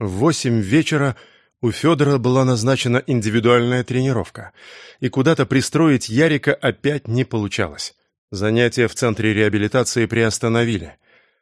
В восемь вечера у Федора была назначена индивидуальная тренировка, и куда-то пристроить Ярика опять не получалось. Занятия в центре реабилитации приостановили,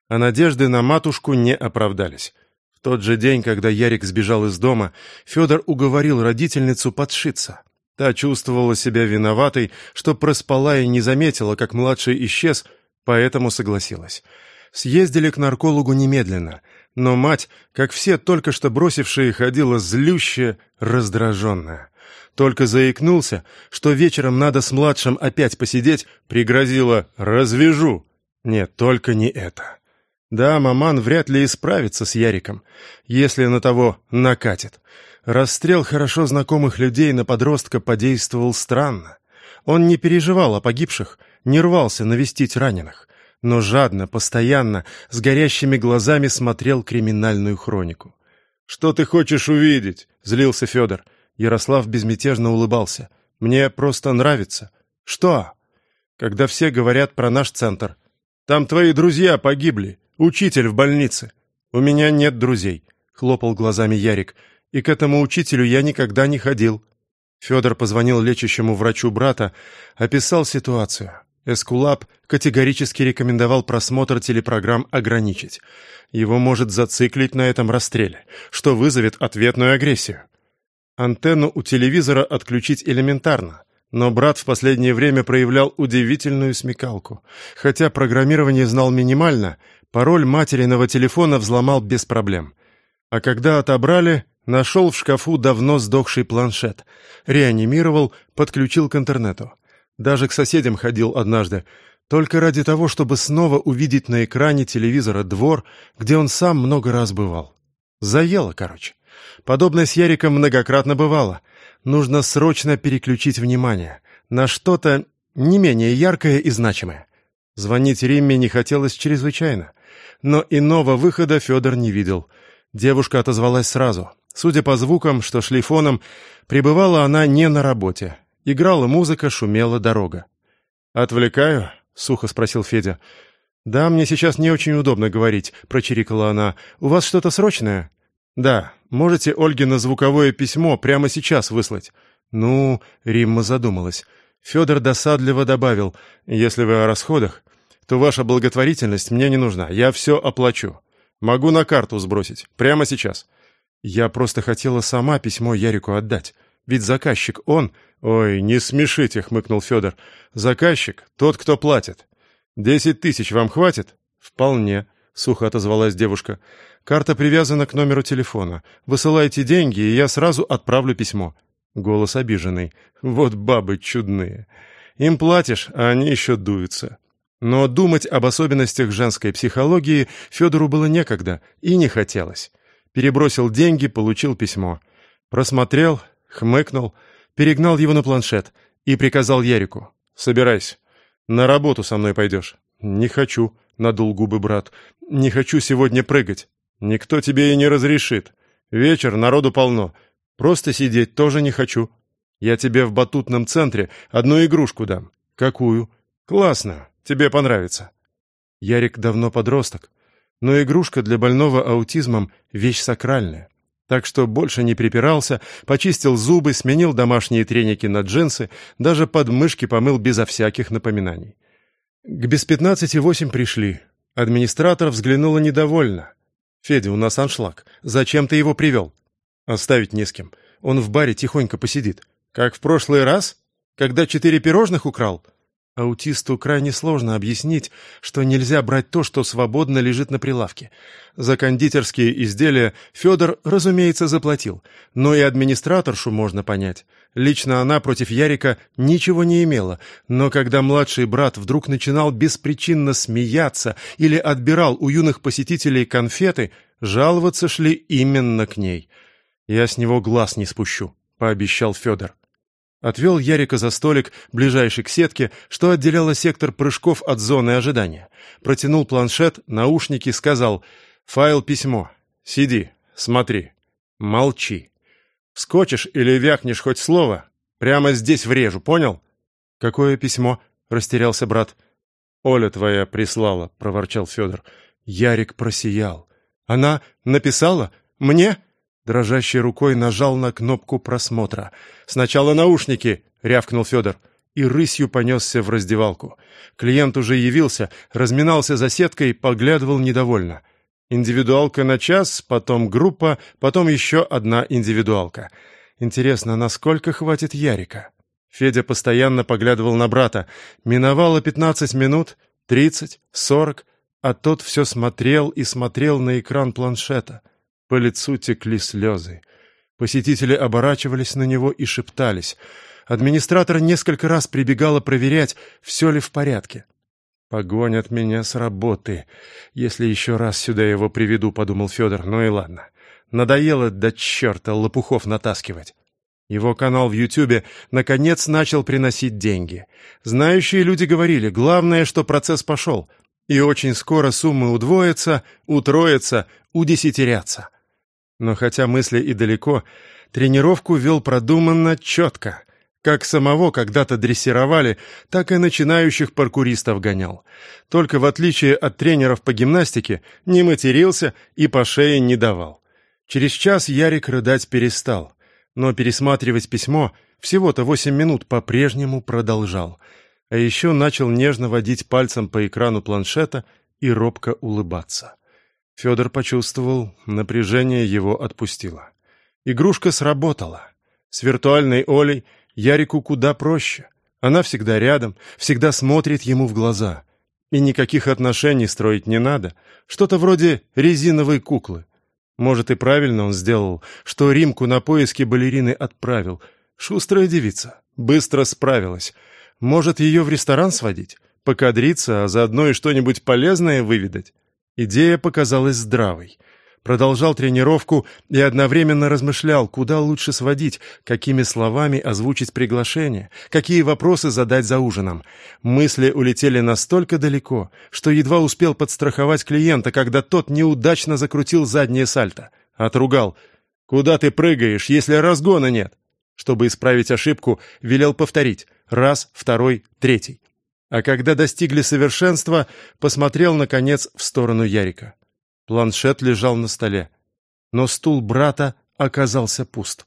а надежды на матушку не оправдались. В тот же день, когда Ярик сбежал из дома, Федор уговорил родительницу подшиться. Та чувствовала себя виноватой, что проспала и не заметила, как младший исчез, поэтому согласилась. Съездили к наркологу немедленно, но мать, как все только что бросившие, ходила злющая, раздраженная. Только заикнулся, что вечером надо с младшим опять посидеть, пригрозила «развяжу». Нет, только не это. Да, маман вряд ли исправится с Яриком, если на того накатит. Расстрел хорошо знакомых людей на подростка подействовал странно. Он не переживал о погибших, не рвался навестить раненых, но жадно, постоянно, с горящими глазами смотрел криминальную хронику. «Что ты хочешь увидеть?» — злился Федор. Ярослав безмятежно улыбался. «Мне просто нравится». «Что?» «Когда все говорят про наш центр. Там твои друзья погибли, учитель в больнице. У меня нет друзей», — хлопал глазами Ярик и к этому учителю я никогда не ходил». Федор позвонил лечащему врачу брата, описал ситуацию. Эскулап категорически рекомендовал просмотр телепрограмм ограничить. Его может зациклить на этом расстреле, что вызовет ответную агрессию. Антенну у телевизора отключить элементарно, но брат в последнее время проявлял удивительную смекалку. Хотя программирование знал минимально, пароль материного телефона взломал без проблем. А когда отобрали, Нашел в шкафу давно сдохший планшет. Реанимировал, подключил к интернету. Даже к соседям ходил однажды. Только ради того, чтобы снова увидеть на экране телевизора двор, где он сам много раз бывал. Заело, короче. Подобное с Яриком многократно бывало. Нужно срочно переключить внимание на что-то не менее яркое и значимое. Звонить Римме не хотелось чрезвычайно. Но иного выхода Федор не видел. Девушка отозвалась сразу. Судя по звукам, что шли пребывала она не на работе. Играла музыка, шумела дорога. «Отвлекаю?» — сухо спросил Федя. «Да, мне сейчас не очень удобно говорить», — прочирикала она. «У вас что-то срочное?» «Да. Можете Ольге на звуковое письмо прямо сейчас выслать?» «Ну...» — Римма задумалась. Федор досадливо добавил. «Если вы о расходах, то ваша благотворительность мне не нужна. Я все оплачу. Могу на карту сбросить. Прямо сейчас. Я просто хотела сама письмо Ярику отдать. Ведь заказчик он... Ой, не смешите, хмыкнул Федор. Заказчик — тот, кто платит. Десять тысяч вам хватит? Вполне, сухо отозвалась девушка. Карта привязана к номеру телефона. Высылайте деньги, и я сразу отправлю письмо. Голос обиженный. Вот бабы чудные. Им платишь, а они еще дуются. Но думать об особенностях женской психологии Федору было некогда и не хотелось. Перебросил деньги, получил письмо. Просмотрел, хмыкнул, перегнал его на планшет и приказал Ярику. «Собирайся. На работу со мной пойдешь». «Не хочу», — надул губы брат. «Не хочу сегодня прыгать. Никто тебе и не разрешит. Вечер, народу полно. Просто сидеть тоже не хочу. Я тебе в батутном центре одну игрушку дам. Какую? Классно. Тебе понравится». Ярик давно подросток. Но игрушка для больного аутизмом — вещь сакральная. Так что больше не припирался, почистил зубы, сменил домашние треники на джинсы, даже подмышки помыл безо всяких напоминаний. К без пятнадцати восемь пришли. Администратор взглянула недовольно. «Федя, у нас аншлаг. Зачем ты его привел?» «Оставить не с кем. Он в баре тихонько посидит. Как в прошлый раз? Когда четыре пирожных украл?» Аутисту крайне сложно объяснить, что нельзя брать то, что свободно лежит на прилавке. За кондитерские изделия Федор, разумеется, заплатил, но и администраторшу можно понять. Лично она против Ярика ничего не имела, но когда младший брат вдруг начинал беспричинно смеяться или отбирал у юных посетителей конфеты, жаловаться шли именно к ней. «Я с него глаз не спущу», — пообещал Федор. Отвел Ярика за столик, ближайший к сетке, что отделяло сектор прыжков от зоны ожидания. Протянул планшет, наушники, сказал «Файл письмо. Сиди, смотри. Молчи. Скочишь или вякнешь хоть слово, прямо здесь врежу, понял?» «Какое письмо?» — растерялся брат. «Оля твоя прислала», — проворчал Федор. Ярик просиял. «Она написала? Мне?» Дрожащей рукой нажал на кнопку просмотра. «Сначала наушники!» — рявкнул Федор. И рысью понесся в раздевалку. Клиент уже явился, разминался за сеткой, поглядывал недовольно. Индивидуалка на час, потом группа, потом еще одна индивидуалка. Интересно, насколько хватит Ярика? Федя постоянно поглядывал на брата. Миновало пятнадцать минут, тридцать, сорок, а тот все смотрел и смотрел на экран планшета. По лицу текли слезы. Посетители оборачивались на него и шептались. Администратор несколько раз прибегала проверять, все ли в порядке. «Погонят меня с работы. Если еще раз сюда его приведу», — подумал Федор. «Ну и ладно. Надоело до черта лопухов натаскивать». Его канал в Ютубе наконец начал приносить деньги. Знающие люди говорили, главное, что процесс пошел. И очень скоро суммы удвоятся, утроятся, удесятерятся. Но хотя мысли и далеко, тренировку вел продуманно, четко. Как самого когда-то дрессировали, так и начинающих паркуристов гонял. Только в отличие от тренеров по гимнастике, не матерился и по шее не давал. Через час Ярик рыдать перестал, но пересматривать письмо всего-то восемь минут по-прежнему продолжал. А еще начал нежно водить пальцем по экрану планшета и робко улыбаться. Федор почувствовал, напряжение его отпустило. Игрушка сработала. С виртуальной Олей Ярику куда проще. Она всегда рядом, всегда смотрит ему в глаза. И никаких отношений строить не надо. Что-то вроде резиновой куклы. Может, и правильно он сделал, что Римку на поиски балерины отправил. Шустрая девица. Быстро справилась. Может, ее в ресторан сводить? Покадриться, а заодно и что-нибудь полезное выведать? Идея показалась здравой. Продолжал тренировку и одновременно размышлял, куда лучше сводить, какими словами озвучить приглашение, какие вопросы задать за ужином. Мысли улетели настолько далеко, что едва успел подстраховать клиента, когда тот неудачно закрутил заднее сальто. Отругал. «Куда ты прыгаешь, если разгона нет?» Чтобы исправить ошибку, велел повторить. Раз, второй, третий а когда достигли совершенства, посмотрел, наконец, в сторону Ярика. Планшет лежал на столе, но стул брата оказался пуст.